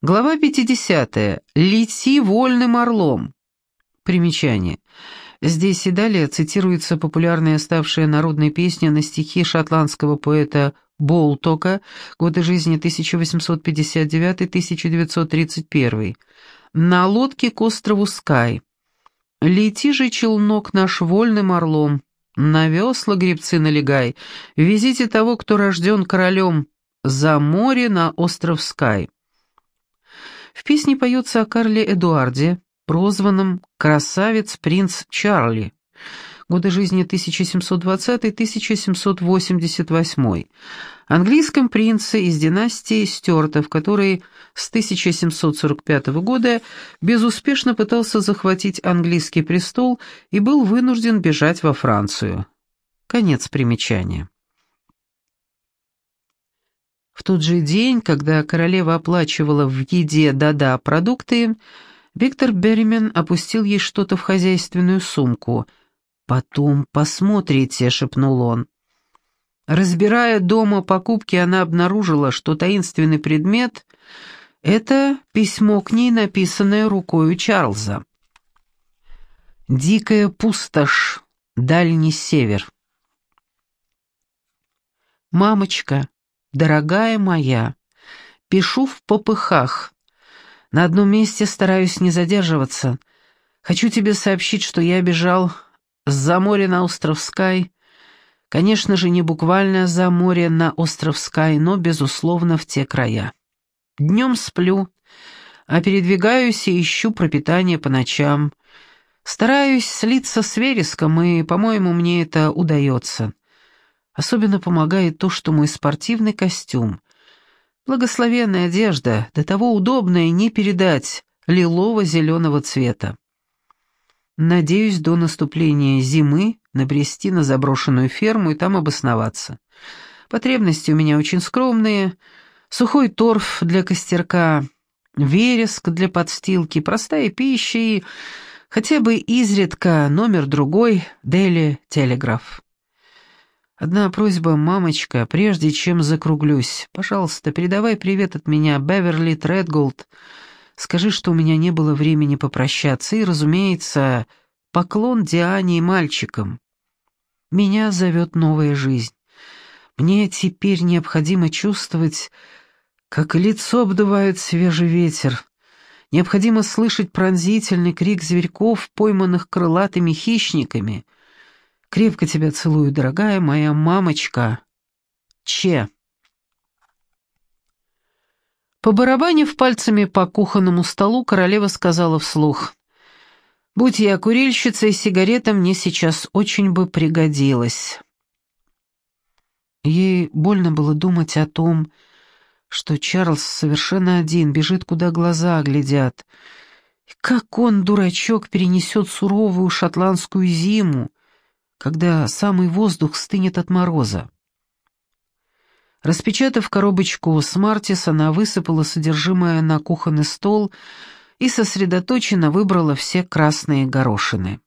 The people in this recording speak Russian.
Глава 50. «Лети вольным орлом». Примечание. Здесь и далее цитируется популярная ставшая народной песня на стихи шотландского поэта Болтока, годы жизни 1859-1931. «На лодке к острову Скай». «Лети же, челнок наш, вольным орлом, на весла гребцы налегай, везите того, кто рожден королем, за море на остров Скай». В песне поется о Карле Эдуарде, прозванном «Красавец-принц Чарли», годы жизни 1720-1788, английском принце из династии Стюартов, который с 1745 года безуспешно пытался захватить английский престол и был вынужден бежать во Францию. Конец примечания. Тот же день, когда королева оплачивала в еде да-да продукты, Виктор Берримен опустил ей что-то в хозяйственную сумку. «Потом посмотрите», — шепнул он. Разбирая дома покупки, она обнаружила, что таинственный предмет — это письмо к ней, написанное рукою Чарльза. «Дикая пустошь, дальний север». «Мамочка, дорогая моя, пишу в попыхах. На одном месте стараюсь не задерживаться. Хочу тебе сообщить, что я бежал за море на остров Скай. Конечно же, не буквально за море на остров Скай, но, безусловно, в те края. Днем сплю, а передвигаюсь и ищу пропитание по ночам. Стараюсь слиться с вереском, и, по-моему, мне это удается. Особенно помогает то, что мой спортивный костюм. Благословенная одежда, до того удобная не передать, лилово-зеленого цвета. Надеюсь, до наступления зимы набрести на заброшенную ферму и там обосноваться. Потребности у меня очень скромные. Сухой торф для костерка, вереск для подстилки, простая пища и хотя бы изредка номер другой Дели Телеграф. Одна просьба, мамочка, прежде чем закруглюсь. Пожалуйста, передавай привет от меня Беверли Тредголд. Скажи, что у меня не было времени попрощаться, и, разумеется, поклон Диане и мальчикам. Меня зовет новая жизнь. Мне теперь необходимо чувствовать, как лицо обдувает свежий ветер. Необходимо слышать пронзительный крик зверьков, пойманных крылатыми хищниками — Крепко тебя целую, дорогая моя мамочка. Че. Побарабанив пальцами по кухонному столу, королева сказала вслух. «Будь я курильщицей, сигарета мне сейчас очень бы пригодилась». Ей больно было думать о том, что Чарльз совершенно один, бежит, куда глаза глядят. И как он, дурачок, перенесет суровую шотландскую зиму, когда самый воздух стынет от мороза. Распечатав коробочку с Мартис, она высыпала содержимое на кухонный стол и сосредоточенно выбрала все красные горошины.